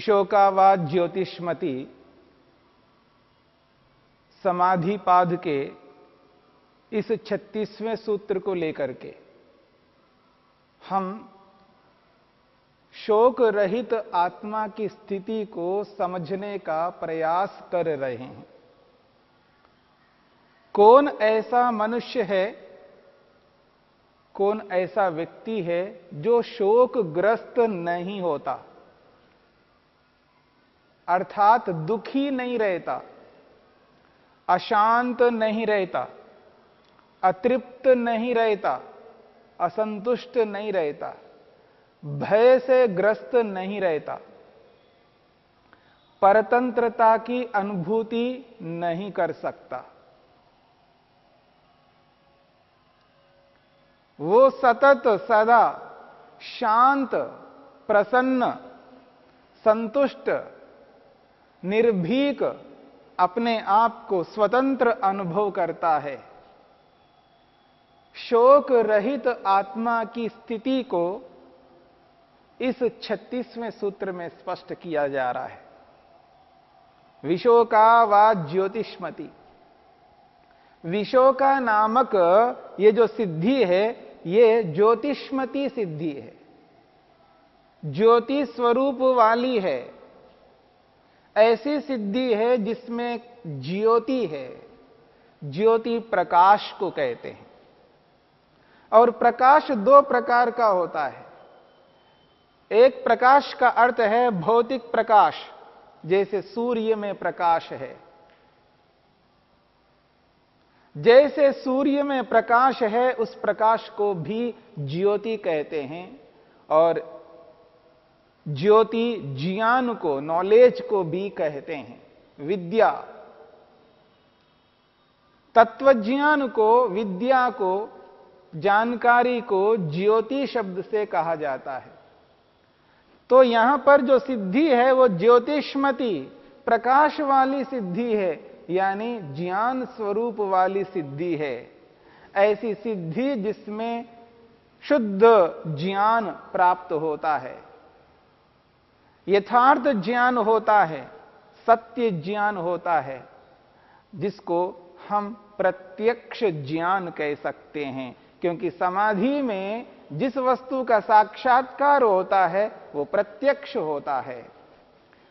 विशोकावाद ज्योतिष्मति समाधिपाद के इस छत्तीसवें सूत्र को लेकर के हम शोक रहित आत्मा की स्थिति को समझने का प्रयास कर रहे हैं। कौन ऐसा मनुष्य है, कौन ऐसा व्यक्ति है जो शोकग्रस्त नहीं होता? अर्थात दुखी नहीं रहता, अशांत नहीं रहता, अतृप्त नहीं रहता, असंतुष्ट नहीं रहता, भय से ग्रस्त नहीं रहता, परतंत्रता की अनुभूति नहीं कर सकता। वो सतत सदा शांत, प्रसन्न, संतुष्ट निर्भीक अपने आप को स्वतंत्र अनुभव करता है। शोक रहित आत्मा की स्थिति को इस छत्तीसवें सूत्र में स्पष्ट किया जा रहा है। विशोका व ज्योतिष्मति। विशोका नामक ये जो सिद्धि है, ये ज्योतिष्मति सिद्धि है। ज्योति स्वरूप वाली है। ऐसी सिद्धि है जिसमें ज्योति है। ज्योति प्रकाश को कहते हैं। और प्रकाश दो प्रकार का होता है। एक प्रकाश का अर्थ है भौतिक प्रकाश, जैसे सूर्य में प्रकाश है। जैसे सूर्य में प्रकाश है, उस प्रकाश को भी ज्योति कहते हैं। और ज्योति ज्ञान को नॉलेज को भी कहते हैं। विद्या। तत्वज्ञान को, विद्या को, जानकारी को ज्योति शब्द से कहा जाता है। तो यहाँ पर जो सिद्धि है, वो ज्योतिष्मति, प्रकाश वाली सिद्धि है, यानी ज्ञान स्वरूप वाली सिद्धि है। ऐसी सिद्धि जिसमें शुद्ध ज्ञान प्राप्त होता है। यथार्थ ज्ञान होता है, सत्य ज्ञान होता है, जिसको हम प्रत्यक्ष ज्ञान कह सकते हैं, क्योंकि समाधि में जिस वस्तु का साक्षात्कार होता है, वो प्रत्यक्ष होता है।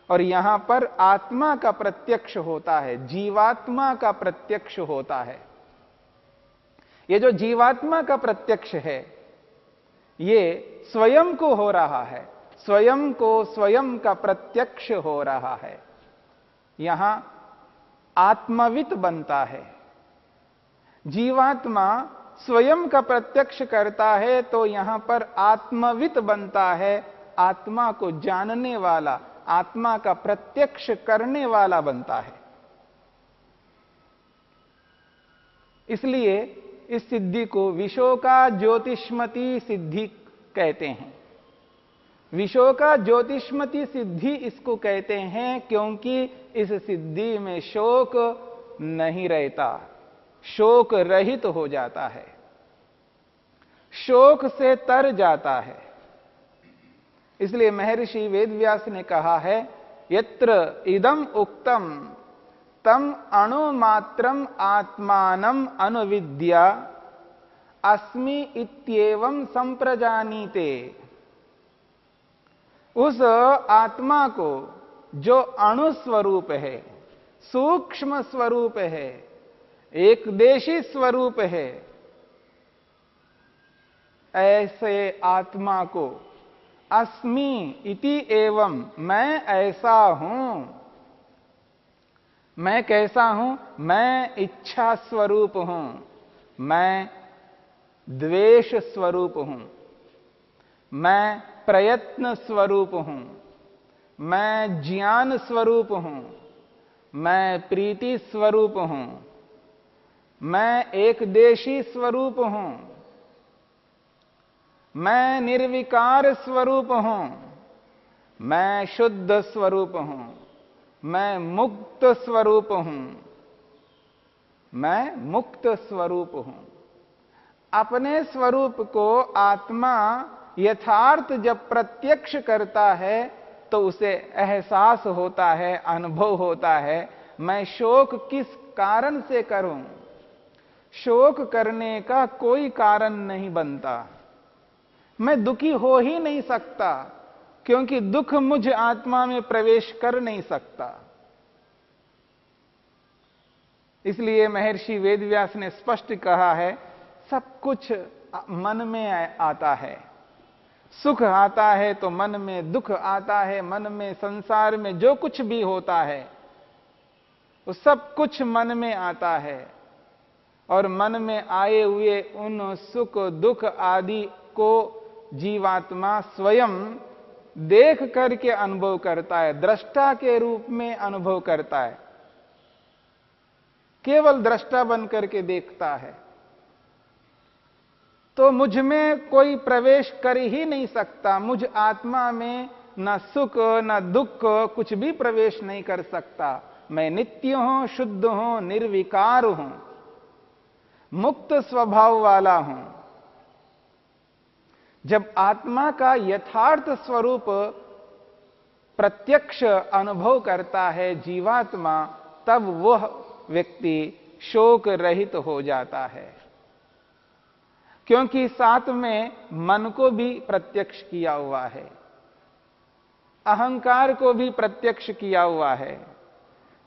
और यहाँ पर आत्मा का प्रत्यक्ष होता है, जीवात्मा का प्रत्यक्ष होता है। ये जो जीवात्मा का प्रत्यक्ष है, ये स्वयं को हो रहा है। स्वयं को स्वयं का प्रत्यक्ष हो रहा है। यहाँ आत्मवित बनता है। जीवात्मा स्वयं का प्रत्यक्ष करता है तो यहाँ पर आत्मवित बनता है। आत्मा को जानने वाला, आत्मा का प्रत्यक्ष करने वाला बनता है। इसलिए इस सिद्धि को विशोका ज्योतिष्मति सिद्धि कहते हैं। विशोका ज्योतिष्मति सिद्धि इसको कहते हैं क्योंकि इस सिद्धि में शोक नहीं रहता। शोक रहित हो जाता है। शोक से तर जाता है। इसलिए महर्षि वेदव्यास ने कहा है, यत्र इदम उक्तम, तम अणुमात्रम आत्मानम अनुविद्या, अस्मि इत्येवं संप्रजानीते उस आत्मा को जो अणु स्वरूप है, सूक्ष्म स्वरूप है, एक देशी स्वरूप है, ऐसे आत्मा को अस्मि इति एवं मैं ऐसा हूँ। मैं कैसा हूँ? मैं इच्छा स्वरूप हूँ। मैं द्वेष स्वरूप हूँ। मैं प्रयत्न स्वरूप हूँ। मैं ज्ञान स्वरूप हूँ। मैं प्रीति स्वरूप हूँ। मैं एक देशी स्वरूप हूँ। मैं निर्विकार स्वरूप हूँ। मैं शुद्ध स्वरूप हूँ। मैं मुक्त स्वरूप हूँ। मैं मुक्त स्वरूप हूँ। अपने स्वरूप को आत्मा यथार्थ जब प्रत्यक्ष करता है तो उसे एहसास होता है, अनुभव होता है, मैं शोक किस कारण से करूँ? शोक करने का कोई कारण नहीं बनता। मैं दुखी हो ही नहीं सकता, क्योंकि दुख मुझ आत्मा में प्रवेश कर नहीं सकता। इसलिए महर्षि वेदव्यास ने स्पष्ट कहा है, सब कुछ मन में आता है। सुख आता है तो मन में दुख आता है, मन में संसार में जो कुछ भी होता है, वो सब कुछ मन में आता है। और मन में आए हुए उन सुख, दुख आदि को जीवात्मा स्वयं देख करके अनुभव करता है, दृष्टा के रूप में अनुभव करता है। केवल दृष्टा बन करके देखता है। मुझमें कोई प्रवेश कर ही नहीं सकता। मुझ आत्मा में न सुख, न दुख, कुछ भी प्रवेश नहीं कर सकता। मैं नित्य हूँ, शुद्ध हूँ, निर्विकार हूँ, मुक्त स्वभाव वाला हूँ। जब आत्मा का यथार्थ स्वरूप प्रत्यक्ष अनुभव करता है जीवात्मा, तब वह व्यक्ति शोक रहित हो जाता है। क्योंकि साथ में मन को भी प्रत्यक्ष किया हुआ है। अहंकार को भी प्रत्यक्ष किया हुआ है।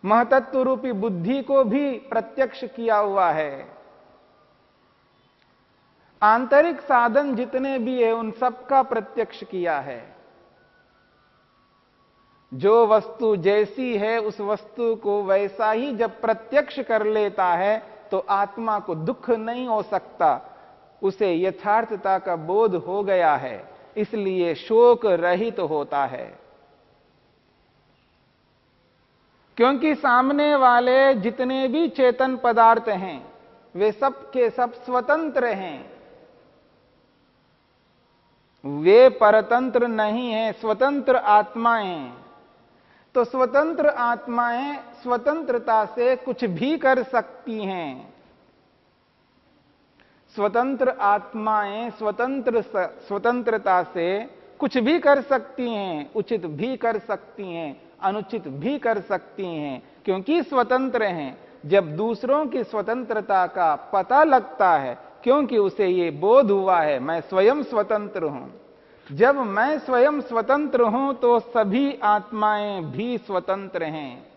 महतत्व रूपी बुद्धि को भी प्रत्यक्ष किया हुआ है। आंतरिक साधन जितने भी है, उन सबका प्रत्यक्ष किया है। जो वस्तु जैसी है, उस वस्तु को वैसा ही जब प्रत्यक्ष कर लेता है तो आत्मा को दुख नहीं हो सकता। उसे यथार्थता का बोध हो गया है, इसलिए शोक रहित तो होता है। क्योंकि सामने वाले जितने भी चेतन पदार्थ हैं, वे सब के सब स्वतंत्र हैं। वे परतंत्र नहीं है, स्वतंत्र आत्माएँ। तो स्वतंत्र आत्माएँ स्वतंत्रता से कुछ भी कर सकती हैं। स्वतंत्र आत्माएँ स्वतंत्र स्वतंत्रता से कुछ भी कर सकती हैं, उचित भी कर सकती हैं, अनुचित भी कर सकती हैं, क्योंकि स्वतंत्र हैं। जब दूसरों की स्वतंत्रता का पता लगता है, क्योंकि उसे ये बोध हुआ है, मैं स्वयं स्वतंत्र हूँ। जब मैं स्वयं स्वतंत्र हूँ तो सभी आत्माएँ भी स्वतंत्र हैं।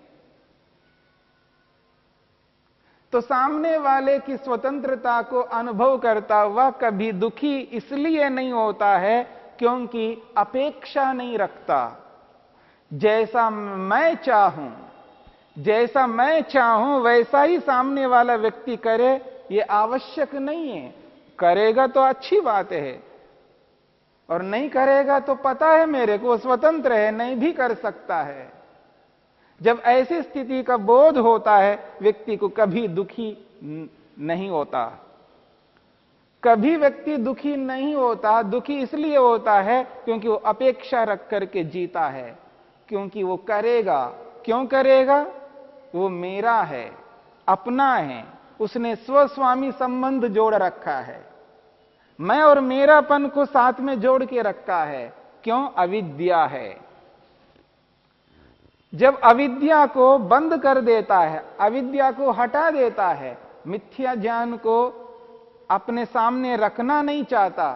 तो सामने वाले की स्वतंत्रता को अनुभव करता हुआ कभी दुखी इसलिए नहीं होता है क्योंकि अपेक्षा नहीं रखता। जैसा मैं चाहूँ, जैसा मैं चाहूँ, वैसा ही सामने वाला व्यक्ति करे, ये आवश्यक नहीं है। करेगा तो अच्छी बात है, और नहीं करेगा तो पता है मेरे को स्वतंत्र है, नहीं भी कर सकता है। जब ऐसी स्थिति का बोध होता है, व्यक्ति को कभी दुखी नहीं होता। कभी व्यक्ति दुखी नहीं होता, दुखी इसलिए होता है क्योंकि वो अपेक्षा रख करके जीता है। क्योंकि वो करेगा। क्यों करेगा? वो मेरा है, अपना है, उसने स्वस्वामी संबंध जोड़ रखा है। मैं और मेरापन को साथ में जोड़ के रखा है। क्यों? अविद्या है। जब अविद्या को बंद कर देता है, अविद्या को हटा देता है, मिथ्या ज्ञान को अपने सामने रखना नहीं चाहता,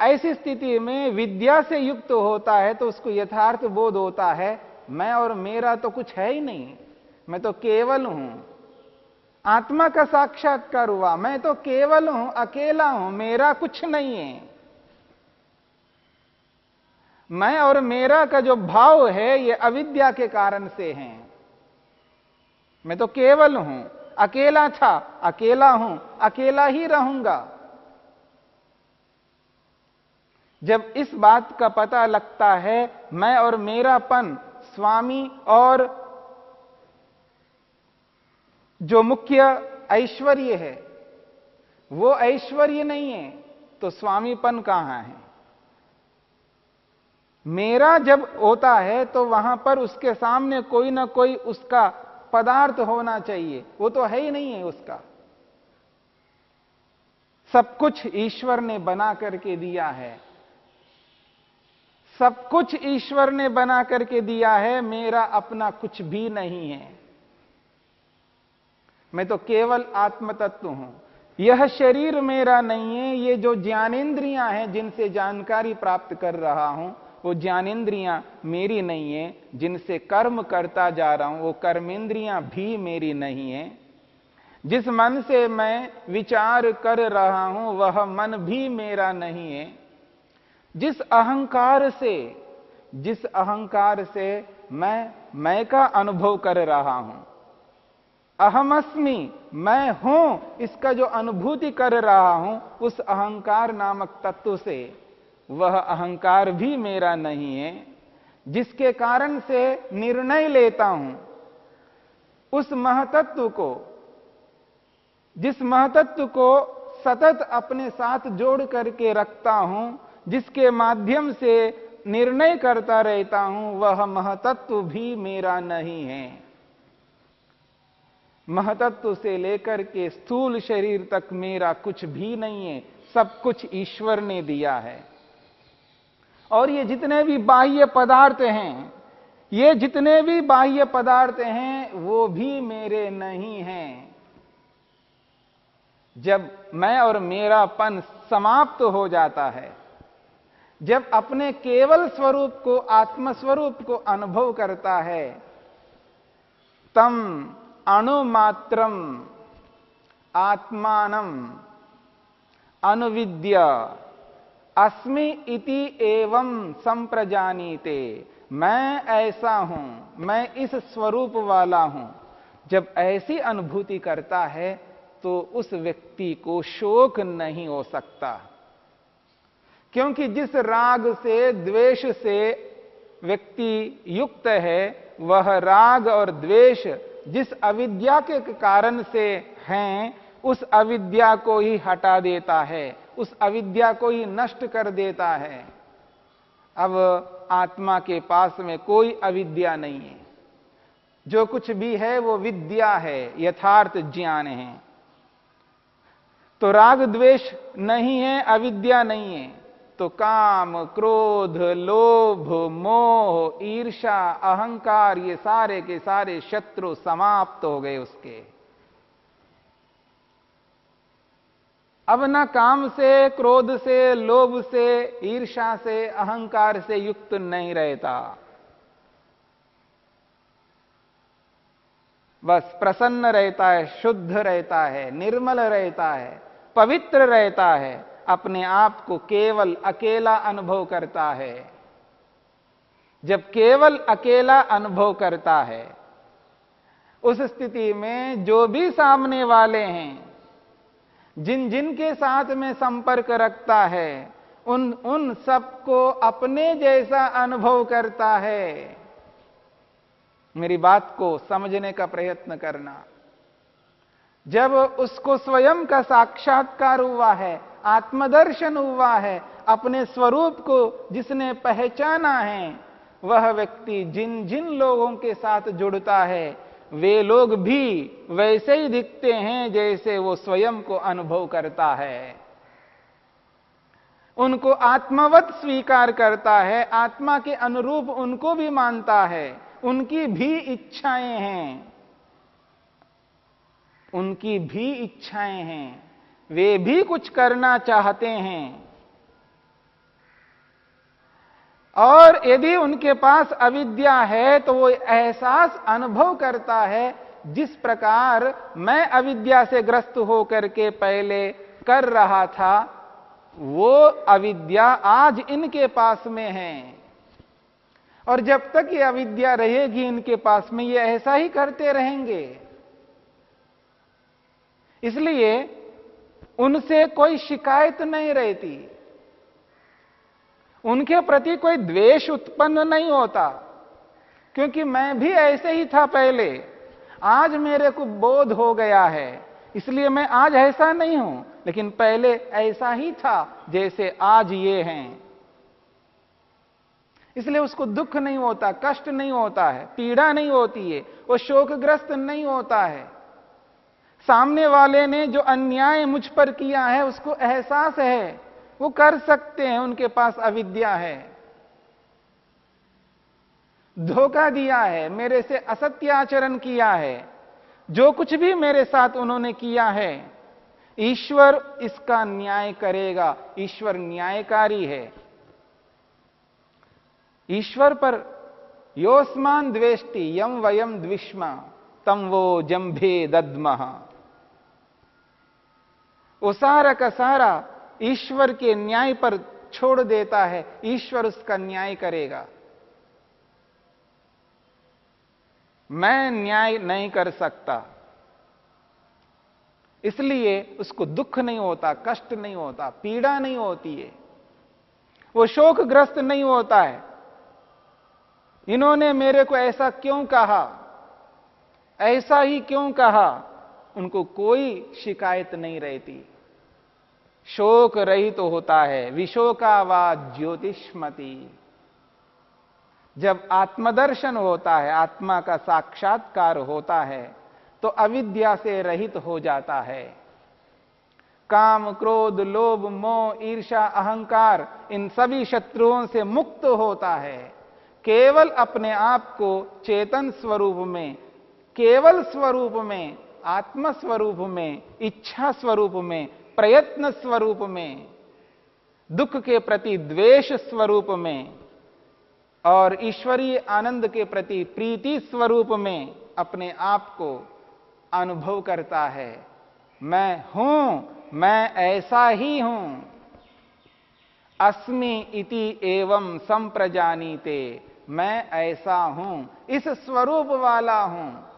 ऐसी स्थिति में विद्या से युक्त होता है तो उसको यथार्थ बोध होता है, मैं और मेरा तो कुछ है ही नहीं, मैं तो केवल हूँ। आत्मा का साक्षात्कार हुआ, मैं तो केवल हूँ, अकेला हूँ, मेरा कुछ नहीं है। मैं और मेरा का जो भाव है, ये अविद्या के कारण से है। मैं तो केवल हूँ, अकेला था, अकेला हूँ, अकेला ही रहूँगा। जब इस बात का पता लगता है, मैं और मेरापन, स्वामी और जो मुख्य ऐश्वर्य है, वो ऐश्वर्य नहीं है तो स्वामीपन कहाँ है? मेरा जब होता है तो वहाँ पर उसके सामने कोई ना कोई उसका पदार्थ होना चाहिए। वो तो है ही नहीं है उसका। सब कुछ ईश्वर ने बना करके दिया है। सब कुछ ईश्वर ने बना करके दिया है, मेरा अपना कुछ भी नहीं है। मैं तो केवल आत्म तत्व हूँ। यह शरीर मेरा नहीं है, ये जो ज्ञानेन्द्रियाँ हैं, जिनसे जानकारी प्राप्त कर रहा हूँ वो ज्ञानेन्द्रियाँ मेरी नहीं है, जिनसे कर्म करता जा रहा हूँ, वो कर्मेंद्रियाँ भी मेरी नहीं है। जिस मन से मैं विचार कर रहा हूँ, वह मन भी मेरा नहीं है। जिस अहंकार से, जिस अहंकार से मैं मैं का अनुभव कर रहा हूँ अहमअस्मि मैं हूँ, इसका जो अनुभूति कर रहा हूँ, उस अहंकार नामक तत्व से वह अहंकार भी मेरा नहीं है, जिसके कारण से निर्णय लेता हूँ। उस महतत्व को, जिस महतत्व को सतत अपने साथ जोड़ करके रखता हूँ, जिसके माध्यम से निर्णय करता रहता हूँ, वह महतत्व भी मेरा नहीं है। महतत्व से लेकर के स्थूल शरीर तक मेरा कुछ भी नहीं है, सब कुछ ईश्वर ने दिया है। और ये जितने भी बाह्य पदार्थ हैं, ये जितने भी बाह्य पदार्थ हैं, वो भी मेरे नहीं हैं। जब मैं और मेरापन समाप्त हो जाता है, जब अपने केवल स्वरूप को, आत्मस्वरूप को अनुभव करता है, तम अणुमात्रम आत्मानम अनुविद्य। अस्मि इति एवं संप्रजानीते। मैं ऐसा हूँ, मैं इस स्वरूप वाला हूँ। जब ऐसी अनुभूति करता है तो उस व्यक्ति को शोक नहीं हो सकता। क्योंकि जिस राग से, द्वेष से व्यक्ति युक्त है, वह राग और द्वेष जिस अविद्या के कारण से हैं, उस अविद्या को ही हटा देता है। उस अविद्या को ही नष्ट कर देता है। अब आत्मा के पास में कोई अविद्या नहीं है। जो कुछ भी है, वो विद्या है, यथार्थ ज्ञान है। तो राग द्वेष नहीं है, अविद्या नहीं है। तो काम, क्रोध, लोभ, मोह ईर्षा अहंकार, ये सारे के सारे शत्रु समाप्त हो गए उसके। अब ना काम से, क्रोध से, लोभ से ईर्षा से, अहंकार से युक्त नहीं रहता। बस प्रसन्न रहता है, शुद्ध रहता है, निर्मल रहता है, पवित्र रहता है, अपने आप को केवल अकेला अनुभव करता है। जब केवल अकेला अनुभव करता है, उस स्थिति में जो भी सामने वाले हैं जिन जिन के साथ में संपर्क रखता है, उन उन सबको अपने जैसा अनुभव करता है। मेरी बात को समझने का प्रयत्न करना। जब उसको स्वयं का साक्षात्कार हुआ है, आत्मदर्शन हुआ है, अपने स्वरूप को जिसने पहचाना है, वह व्यक्ति जिन जिन लोगों के साथ जुड़ता है वे लोग भी वैसे ही दिखते हैं जैसे वो स्वयं को अनुभव करता है। उनको आत्मवत स्वीकार करता है, आत्मा के अनुरूप उनको भी मानता है, उनकी भी इच्छाएँ हैं। उनकी भी इच्छाएँ हैं, वे भी कुछ करना चाहते हैं। और यदि उनके पास अविद्या है तो वो एहसास अनुभव करता है, जिस प्रकार मैं अविद्या से ग्रस्त होकर के पहले कर रहा था, वो अविद्या आज इनके पास में है। और जब तक ये अविद्या रहेगी इनके पास में, ये ऐसा ही करते रहेंगे। इसलिए उनसे कोई शिकायत नहीं रहती। उनके प्रति कोई द्वेष उत्पन्न नहीं होता। क्योंकि मैं भी ऐसे ही था पहले। आज मेरे को बोध हो गया है। इसलिए मैं आज ऐसा नहीं हूँ, लेकिन पहले ऐसा ही था, जैसे आज ये हैं। इसलिए उसको दुख नहीं होता, कष्ट नहीं होता है, पीड़ा नहीं होती है, वो शोकग्रस्त नहीं होता है। सामने वाले ने जो अन्याय मुझ पर किया है, उसको एहसास है। वो कर सकते हैं, उनके पास अविद्या है। धोखा दिया है, मेरे से असत्य आचरण किया है। जो कुछ भी मेरे साथ उन्होंने किया है, ईश्वर इसका न्याय करेगा, ईश्वर न्यायकारी है। ईश्वर पर योस्मान द्वेष्टि, यम वयम द्विष्मा, तम वो जंभे दद्मह वो सारा का सारा ईश्वर के न्याय पर छोड़ देता है, ईश्वर उसका न्याय करेगा। मैं न्याय नहीं कर सकता। इसलिए उसको दुख नहीं होता, कष्ट नहीं होता, पीड़ा नहीं होती है। वो शोकग्रस्त नहीं होता है। इन्होंने मेरे को ऐसा क्यों कहा? ऐसा ही क्यों कहा? उनको कोई शिकायत नहीं रहती। शोक रहित तो होता है, विशोकावाद ज्योतिष्मती। जब आत्मदर्शन होता है, आत्मा का साक्षात्कार होता है तो अविद्या से रहित हो जाता है। काम, क्रोध, लोभ, मोह ईर्षा अहंकार, इन सभी शत्रुओं से मुक्त होता है। केवल अपने आप को चेतन स्वरूप में, केवल स्वरूप में आत्म स्वरूप में, इच्छा स्वरूप में प्रयत्न स्वरूप में दुख के प्रति द्वेष स्वरूप में और ईश्वरीय आनंद के प्रति प्रीति स्वरूप में अपने आप को अनुभव करता है। मैं हूँ, मैं ऐसा ही हूँ। अस्मि इति एवं संप्रजानीते, मैं ऐसा हूँ, इस स्वरूप वाला हूँ।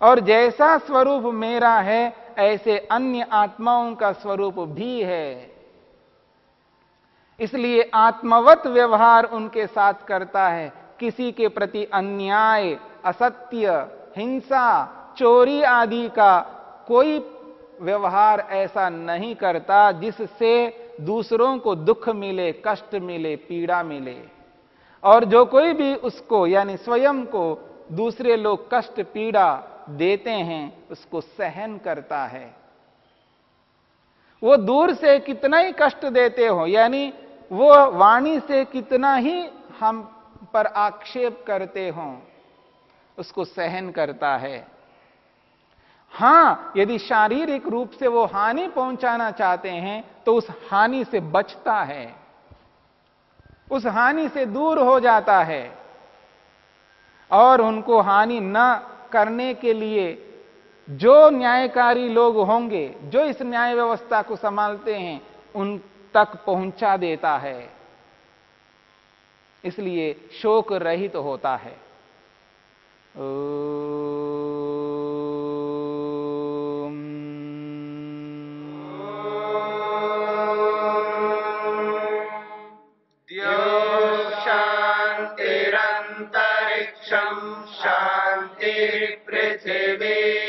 और जैसा स्वरूप मेरा है ऐसे अन्य आत्माओं का स्वरूप भी है। इसलिए आत्मवत व्यवहार उनके साथ करता है। किसी के प्रति अन्याय, असत्य, हिंसा, चोरी आदि का कोई व्यवहार ऐसा नहीं करता जिससे दूसरों को दुख मिले, कष्ट मिले, पीड़ा मिले। और जो कोई भी उसको, यानी स्वयं को, दूसरे लोग कष्ट, पीड़ा देते हैं, उसको सहन करता है। वो दूर से कितना ही कष्ट देते हो, यानी वो वाणी से कितना ही हम पर आक्षेप करते हो, उसको सहन करता है। हाँ, यदि शारीरिक रूप से वो हानि पहुंचाना चाहते हैं तो उस हानि से बचता है। उस हानि से दूर हो जाता है। और उनको हानि न करने के लिए जो न्यायकारी लोग होंगे, जो इस न्याय व्यवस्था को संभालते हैं, उन तक पहुँचा देता है। इसलिए शोक रहित तो होता है।